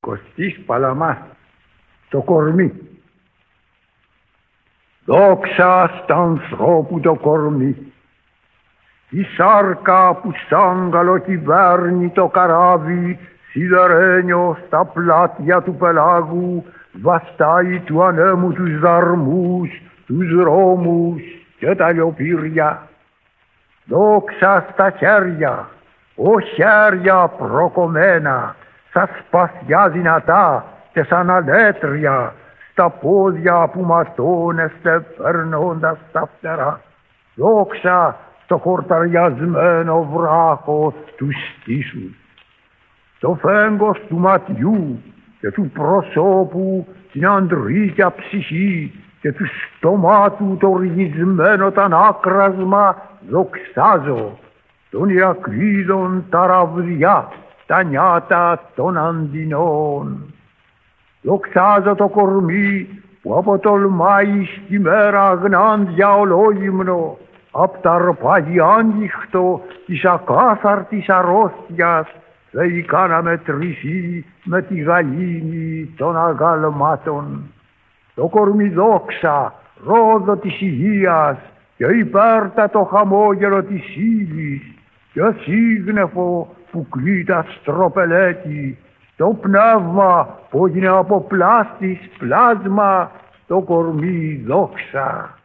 Κωστής Παλαμάς, το κορμί. Δόξα στα ανθρώπου το κορμί. Η σάρκα που σαν καλοκυβέρνει το καράβι σιδερένιο στα πλάτια του πελάγου βαστάει του ανέμου τους δαρμούς, τους δρόμους και τα λιοπύρια. Δόξα στα χέρια, ο χέρια προκομμένα, στα σπαθιά δυνατά και σαν αλέτρια, στα πόδια που ματώνεστε περνώντας τα φτερά. Δόξα στο χορταριασμένο βράχο του στήσου. Το φέγγος του ματιού και του προσώπου την αντρίκια ψυχή και του στομάτου το ριγισμένο τα άκρασμα δοξάζω των Ιακρίδων τα ραβδιά, τα νιάτα των αντινών. Δοξάζω το κορμί που αποτολμάει στη μέρα γνάντια ολόγυμνο απ' τα αρπάγει άνοιχτο της ακάθαρτης αρρώστιας θεϊκά να μετρήσει με τη γαλήνη των αγαλμάτων. Το κορμί δόξα, ρόδο της υγείας και υπέρτατο χαμόγελο της ύλης και σύγνεφο που κλείτα στροπελέτη το πνεύμα που έγινε από πλάστης πλάσμα το κορμί δόξα.